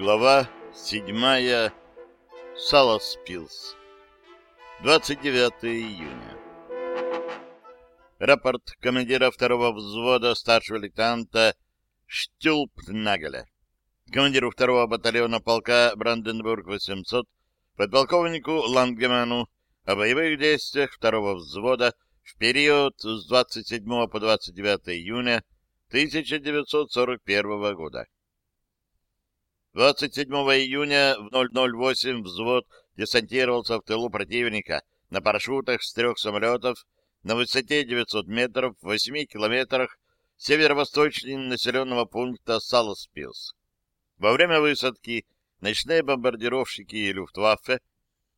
Глава седьмая. Саласпилс. 29 июня. Рапорт командира второго взвода старшего лейтенанта Штюлпнагеля. Командиру второго батальона полка Бранденбург-800, подполковнику Лангеману о боевых действиях второго взвода в период с 27 по 29 июня 1941 года. 27 июня в 008 взвод десантировался в тылу противника на парашютах с трех самолетов на высоте 900 метров в 8 километрах северо-восточнее населенного пункта Саласпилс. Во время высадки ночные бомбардировщики Люфтваффе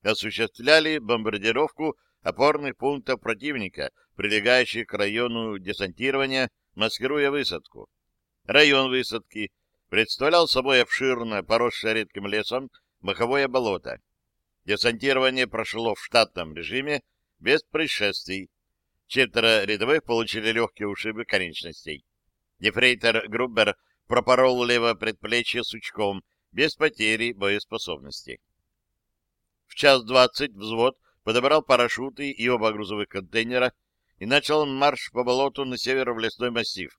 осуществляли бомбардировку опорных пунктов противника, прилегающих к району десантирования, маскируя высадку. Район высадки — представлял собой обширное, поросшее редким лесом, маховое болото. Десантирование прошло в штатном режиме, без происшествий. Четверо рядовых получили легкие ушибы конечностей. Дефрейтер Грубер пропорол левое предплечье сучком, без потери боеспособности. В час двадцать взвод подобрал парашюты и оба грузовых контейнера и начал марш по болоту на север в лесной массив.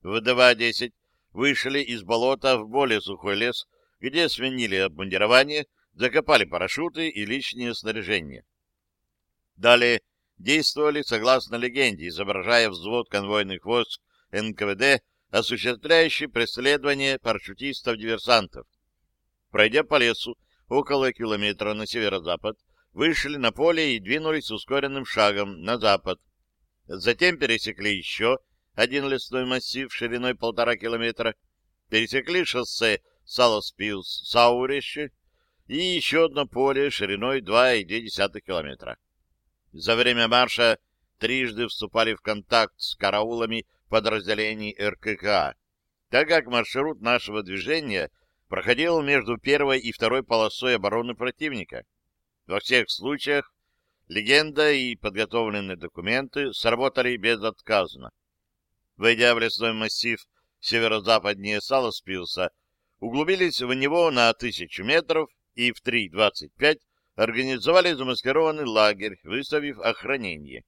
В 2.10 вышли из болота в более сухой лес, где сменили обмундирование, закопали парашюты и личное снаряжение. Далее действовали согласно легенде, изображая взвод конвойных войск НКВД, осуществляющий преследование парашютистов-диверсантов. Пройдя по лесу около километра на северо-запад, вышли на поле и двинулись ускоренным шагом на запад. Затем пересекли еще один лесной массив шириной полтора километра, пересекли шоссе Саласпилс-Саурище и еще одно поле шириной 2,2 километра. За время марша трижды вступали в контакт с караулами подразделений РКК, так как маршрут нашего движения проходил между первой и второй полосой обороны противника. Во всех случаях легенда и подготовленные документы сработали безотказно. Войдя в лесной массив северо-западнее Саласпилса, углубились в него на тысячу метров и в 3.25 организовали замаскированный лагерь, выставив охранение.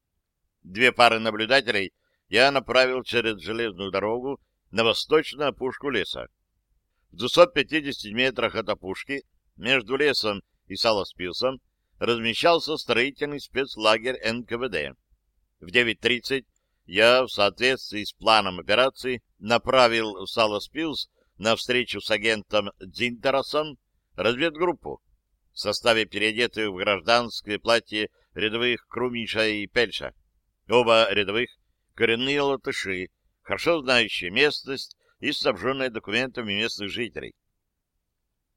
Две пары наблюдателей я направил через железную дорогу на восточную опушку леса. В 250 метрах от опушки, между лесом и Саласпилсом, размещался строительный спецлагерь НКВД. В 9.30 я в соответствии с планом операции направил Саласпилс на встречу с агентом Дзинтеросом разведгруппу в составе переодетых в гражданское платье рядовых Крумиша и Пельша. Оба рядовых коренные латыши, хорошо знающие местность и снабженные документами местных жителей.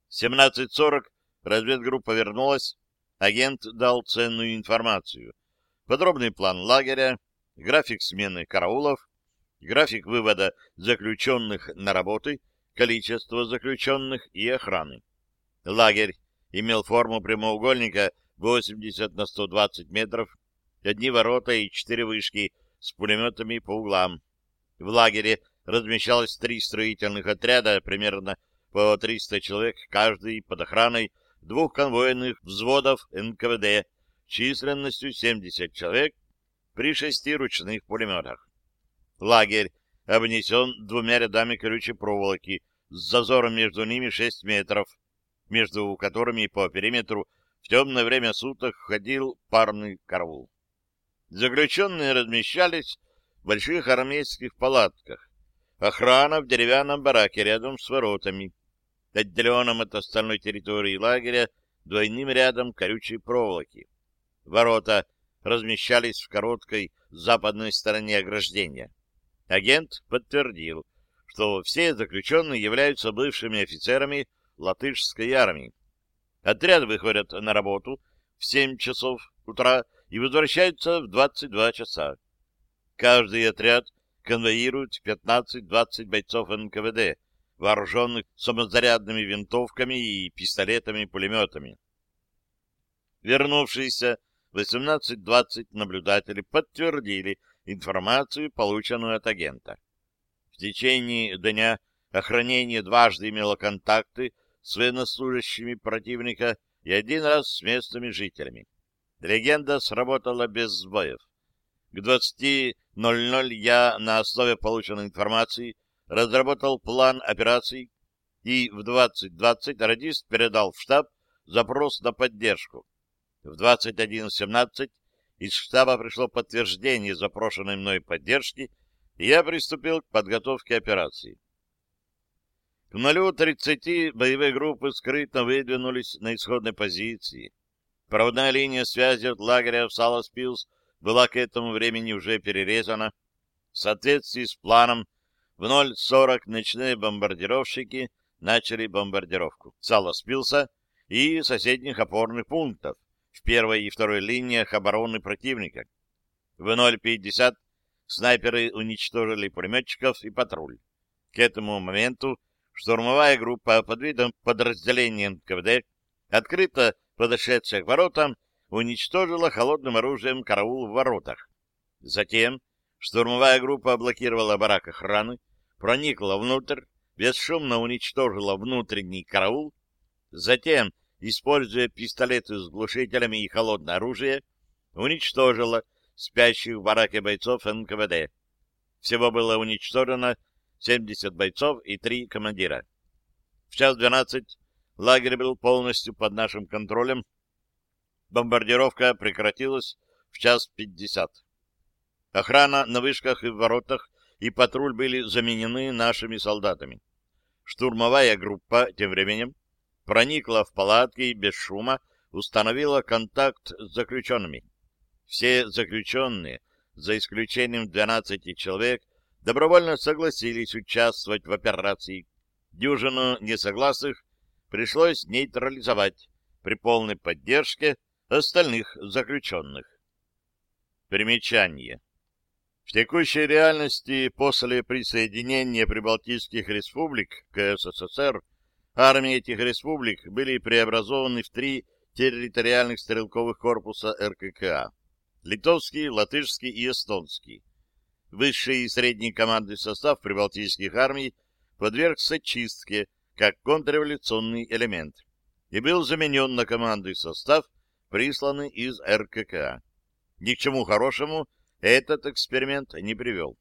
В 17.40 разведгруппа вернулась, агент дал ценную информацию. Подробный план лагеря, график смены караулов, график вывода заключенных на работы, количество заключенных и охраны. Лагерь имел форму прямоугольника 80 на 120 метров, одни ворота и четыре вышки с пулеметами по углам. В лагере размещалось три строительных отряда, примерно по 300 человек каждый под охраной двух конвойных взводов НКВД численностью 70 человек при шести ручных пулеметах. Лагерь обнесен двумя рядами колючей проволоки с зазором между ними 6 метров, между которыми по периметру в темное время суток ходил парный караул. Заключенные размещались в больших армейских палатках. Охрана в деревянном бараке рядом с воротами, отделенном от остальной территории лагеря двойным рядом колючей проволоки. Ворота размещались в короткой западной стороне ограждения. Агент подтвердил, что все заключенные являются бывшими офицерами латышской армии. Отряд выходят на работу в 7 часов утра и возвращаются в 22 часа. Каждый отряд конвоирует 15-20 бойцов НКВД, вооруженных самозарядными винтовками и пистолетами-пулеметами. Вернувшиеся 18-20 наблюдателей подтвердили информацию, полученную от агента. В течение дня охранение дважды имело контакты с военнослужащими противника и один раз с местными жителями. Легенда сработала без сбоев. К 20.00 я на основе полученной информации разработал план операций и в 20.20 радист передал в штаб запрос на поддержку. В 21.17 из штаба пришло подтверждение запрошенной мной поддержки, и я приступил к подготовке операции. К 0.30 боевые группы скрытно выдвинулись на исходной позиции. Проводная линия связи от лагеря в Саласпилс была к этому времени уже перерезана. В соответствии с планом в 0.40 ночные бомбардировщики начали бомбардировку Саласпилса и соседних опорных пунктов в первой и второй линиях обороны противника. В 0.50 снайперы уничтожили пулеметчиков и патруль. К этому моменту штурмовая группа под видом подразделения НКВД, открыто подошедшая к воротам, уничтожила холодным оружием караул в воротах. Затем штурмовая группа блокировала барак охраны, проникла внутрь, бесшумно уничтожила внутренний караул, затем, используя пистолеты с глушителями и холодное оружие, уничтожила спящих в бараке бойцов НКВД. Всего было уничтожено 70 бойцов и 3 командира. В час 12 лагерь был полностью под нашим контролем. Бомбардировка прекратилась в час 50. Охрана на вышках и в воротах и патруль были заменены нашими солдатами. Штурмовая группа тем временем проникла в палатки и без шума установила контакт с заключенными. Все заключенные, за исключением 12 человек, добровольно согласились участвовать в операции. Дюжину несогласных пришлось нейтрализовать при полной поддержке остальных заключенных. Примечание. В текущей реальности после присоединения Прибалтийских республик к СССР армии этих республик были преобразованы в три территориальных стрелковых корпуса РККА — литовский, латышский и эстонский. Высший и средний командный состав прибалтийских армий подвергся чистке как контрреволюционный элемент и был заменен на командный состав, присланный из РКК. Ни к чему хорошему этот эксперимент не привел.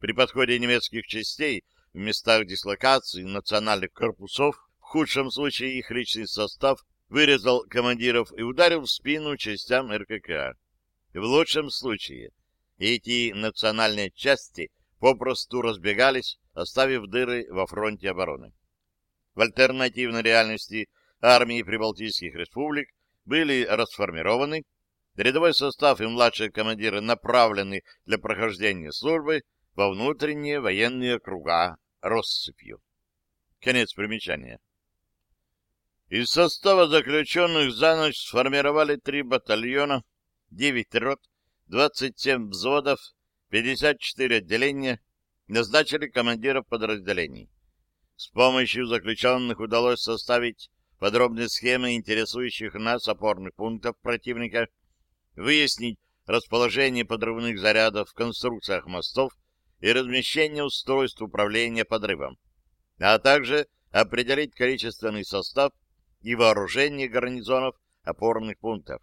При подходе немецких частей в местах дислокации национальных корпусов в худшем случае их личный состав вырезал командиров и ударил в спину частям РКК. В лучшем случае эти национальные части попросту разбегались, оставив дыры во фронте обороны. В альтернативной реальности армии Прибалтийских республик были расформированы, рядовой состав и младшие командиры направлены для прохождения службы во внутренние военные круга россыпью. Конец примечания. Из состава заключенных за ночь сформировали три батальона, девять рот, 27 взводов, 54 отделения, назначили командиров подразделений. С помощью заключенных удалось составить подробные схемы интересующих нас опорных пунктов противника, выяснить расположение подрывных зарядов в конструкциях мостов и размещение устройств управления подрывом, а также определить количественный состав и вооружение гарнизонов опорных пунктов.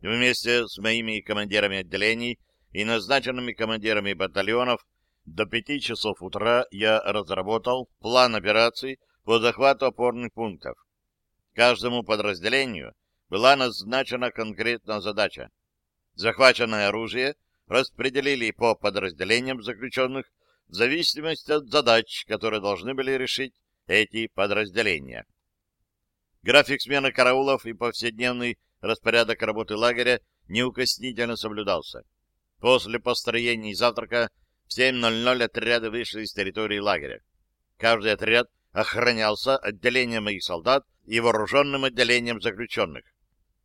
Вместе с моими командирами отделений и назначенными командирами батальонов до пяти часов утра я разработал план операций по захвату опорных пунктов. Каждому подразделению была назначена конкретная задача. Захваченное оружие распределили по подразделениям заключенных в зависимости от задач, которые должны были решить эти подразделения. График смены караулов и повседневный распорядок работы лагеря неукоснительно соблюдался. После построения завтрака в 7.00 отряды вышли из территории лагеря. Каждый отряд охранялся отделением моих солдат и вооруженным отделением заключенных.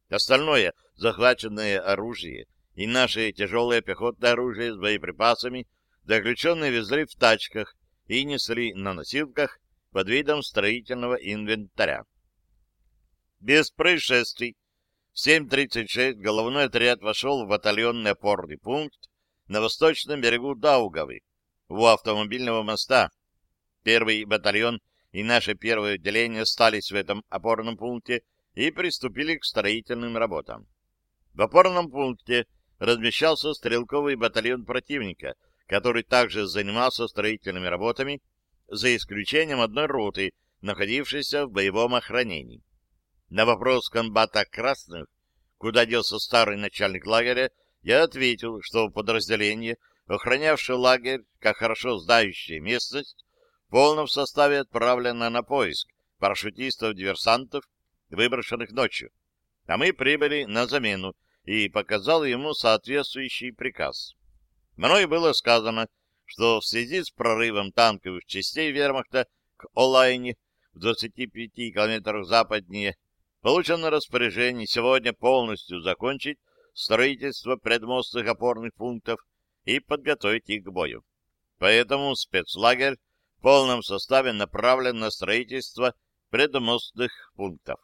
Остальное, захваченное оружие и наше тяжелое пехотное оружие с боеприпасами, заключенные везли в тачках и несли на носилках под видом строительного инвентаря. Без происшествий в 7.36 головной отряд вошел в батальонный опорный пункт на восточном берегу Даугавы, у автомобильного моста. Первый батальон и наше первое отделение остались в этом опорном пункте и приступили к строительным работам. В опорном пункте размещался стрелковый батальон противника, который также занимался строительными работами, за исключением одной роты, находившейся в боевом охранении. На вопрос комбата красных, куда делся старый начальник лагеря, я ответил, что подразделение, охранявшее лагерь, как хорошо знающее местность, в полном составе отправлено на поиск парашютистов-диверсантов, выброшенных ночью. А мы прибыли на замену и показал ему соответствующий приказ. Мною было сказано, что в связи с прорывом танковых частей вермахта к Олайне в 25 километрах западнее получено распоряжение сегодня полностью закончить строительство предмостных опорных пунктов и подготовить их к бою. Поэтому спецлагерь в полном составе направлен на строительство предмостных пунктов.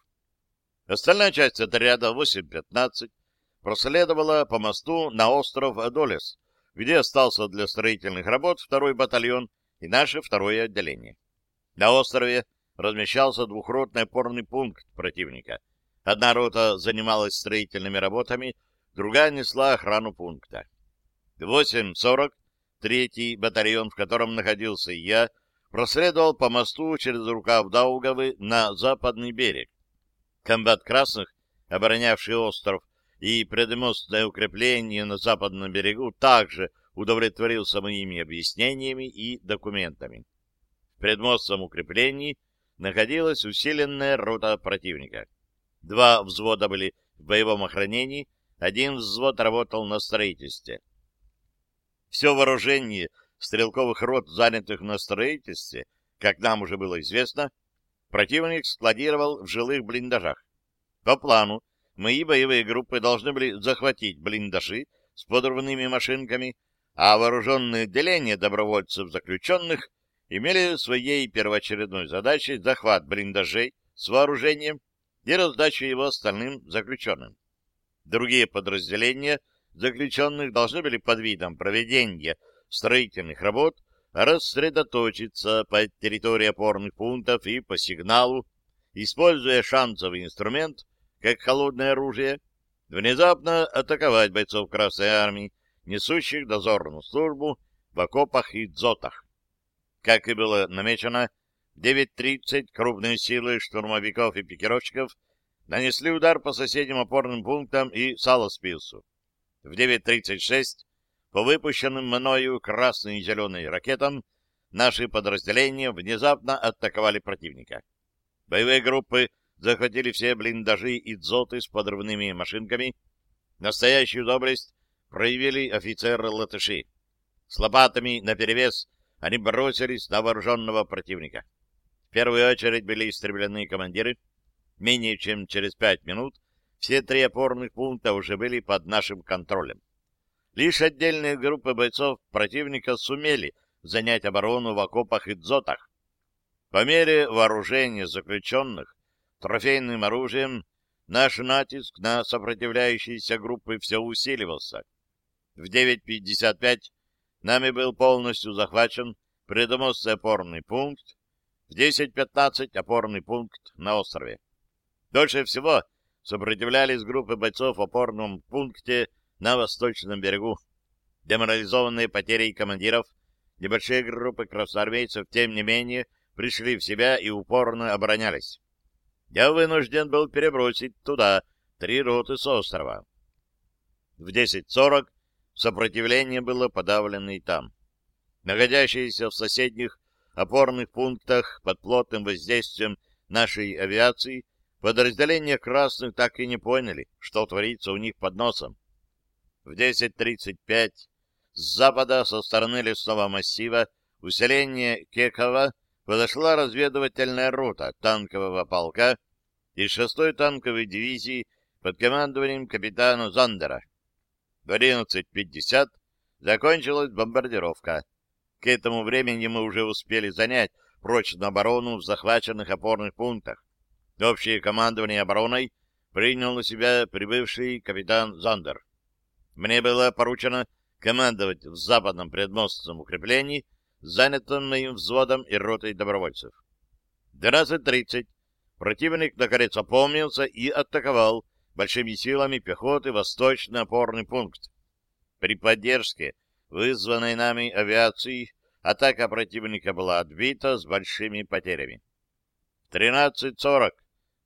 Остальная часть отряда 8-15 проследовала по мосту на остров Адолес, где остался для строительных работ второй батальон и наше второе отделение. На острове размещался двухротный опорный пункт противника. Одна рота занималась строительными работами другая несла охрану пункта. В 8.40 третий батальон, в котором находился я, проследовал по мосту через рукав Даугавы на западный берег. Комбат красных, оборонявший остров и предмостное укрепление на западном берегу, также удовлетворился моими объяснениями и документами. В предмостном укреплении находилась усиленная рота противника. Два взвода были в боевом охранении, один взвод работал на строительстве. Все вооружение стрелковых рот, занятых на строительстве, как нам уже было известно, противник складировал в жилых блиндажах. По плану, мои боевые группы должны были захватить блиндажи с подрывными машинками, а вооруженные отделения добровольцев-заключенных имели своей первоочередной задачей захват блиндажей с вооружением и раздачу его остальным заключенным. Другие подразделения заключенных должны были под видом проведения строительных работ рассредоточиться по территории опорных пунктов и по сигналу, используя шансовый инструмент, как холодное оружие, внезапно атаковать бойцов Красной Армии, несущих дозорную службу в окопах и дзотах. Как и было намечено, в 9.30 крупные силы штурмовиков и пикировщиков нанесли удар по соседним опорным пунктам и Саласпилсу. В 9.36 по выпущенным мною красным и зеленым ракетам наши подразделения внезапно атаковали противника. Боевые группы захватили все блиндажи и дзоты с подрывными машинками. Настоящую доблесть проявили офицеры-латыши. С лопатами наперевес они бросились на вооруженного противника. В первую очередь были истреблены командиры, Менее чем через пять минут все три опорных пункта уже были под нашим контролем. Лишь отдельные группы бойцов противника сумели занять оборону в окопах и дзотах. По мере вооружения заключенных трофейным оружием наш натиск на сопротивляющиеся группы все усиливался. В 9.55 нами был полностью захвачен предмостный опорный пункт, в 10.15 опорный пункт на острове. Дольше всего сопротивлялись группы бойцов в опорном пункте на восточном берегу. Деморализованные потерей командиров, небольшие группы красноармейцев, тем не менее, пришли в себя и упорно оборонялись. Я вынужден был перебросить туда три роты с острова. В 10.40 сопротивление было подавлено и там. Находящиеся в соседних опорных пунктах под плотным воздействием нашей авиации Подразделения красных так и не поняли, что творится у них под носом. В 10.35 с запада со стороны лесного массива усиления Кекова подошла разведывательная рота танкового полка из 6-й танковой дивизии под командованием капитана Зандера. В 11.50 закончилась бомбардировка. К этому времени мы уже успели занять прочную оборону в захваченных опорных пунктах. Общее командование обороной принял на себя прибывший капитан Зандер. Мне было поручено командовать в западном предмостном укреплении, занятом моим взводом и ротой добровольцев. 12.30 противник наконец опомнился и атаковал большими силами пехоты восточный опорный пункт. При поддержке вызванной нами авиации атака противника была отбита с большими потерями. В 13.40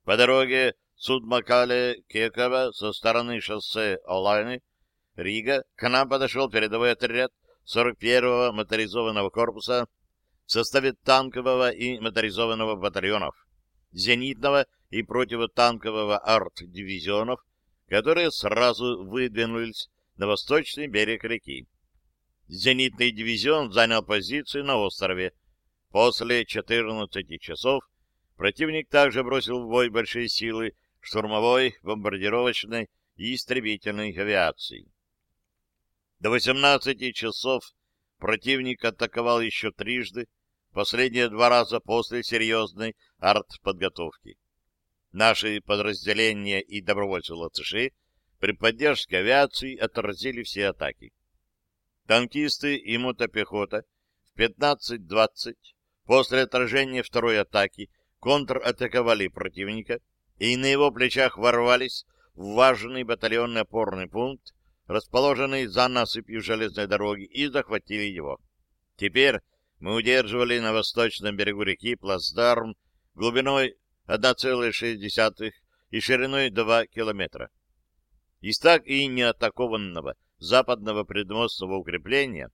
по дороге Судмакале-Кекова со стороны шоссе Олайны, Рига, к нам подошел передовой отряд 41-го моторизованного корпуса в составе танкового и моторизованного батальонов, зенитного и противотанкового арт-дивизионов, которые сразу выдвинулись на восточный берег реки. Зенитный дивизион занял позиции на острове. После 14 часов противник также бросил в бой большие силы штурмовой, бомбардировочной и истребительной авиации. До 18 часов противник атаковал еще трижды, последние два раза после серьезной артподготовки. Наши подразделения и добровольцы-латыши при поддержке авиации отразили все атаки. Танкисты и мотопехота в 15-20 после отражения второй атаки контратаковали противника и на его плечах ворвались в важный батальонный опорный пункт, расположенный за насыпью железной дороги, и захватили его. Теперь мы удерживали на восточном берегу реки плацдарм глубиной 1,6 и шириной 2 километра. Из так и не атакованного западного предмостного укрепления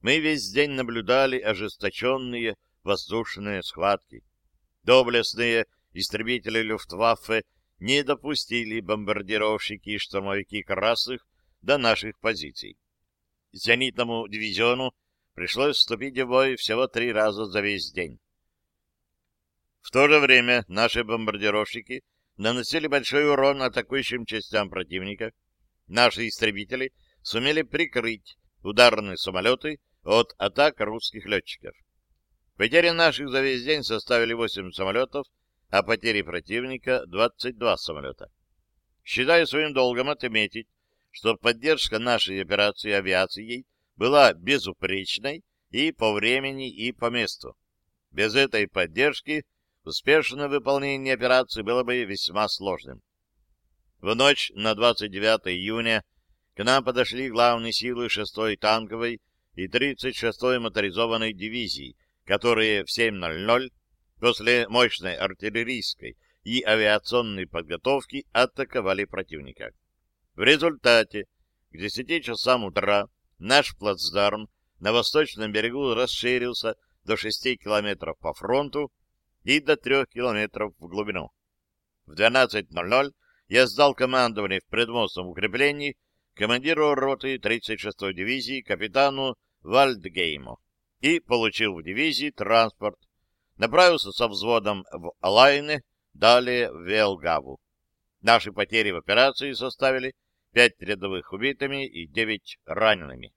мы весь день наблюдали ожесточенные воздушные схватки. Доблестные истребители Люфтваффе не допустили бомбардировщики и штурмовики красных до наших позиций. Зенитному дивизиону пришлось вступить в бой всего три раза за весь день. В то же время наши бомбардировщики наносили большой урон атакующим частям противника. Наши истребители сумели прикрыть ударные самолеты от атак русских летчиков. Потери наших за весь день составили 8 самолетов, а потери противника — 22 самолета. Считаю своим долгом отметить, что поддержка нашей операции авиацией была безупречной и по времени, и по месту. Без этой поддержки успешное выполнение операции было бы весьма сложным. В ночь на 29 июня к нам подошли главные силы 6-й танковой и 36-й моторизованной дивизии, которые в 7.00 после мощной артиллерийской и авиационной подготовки атаковали противника. В результате к 10 часам утра наш плацдарм на восточном берегу расширился до 6 километров по фронту и до 3 километров в глубину. В 12.00 я сдал командование в предмостном укреплении командиру роты 36-й дивизии капитану Вальдгейму и получил в дивизии транспорт направился со взводом в Алайне, далее в Велгаву. Наши потери в операции составили пять рядовых убитыми и девять ранеными.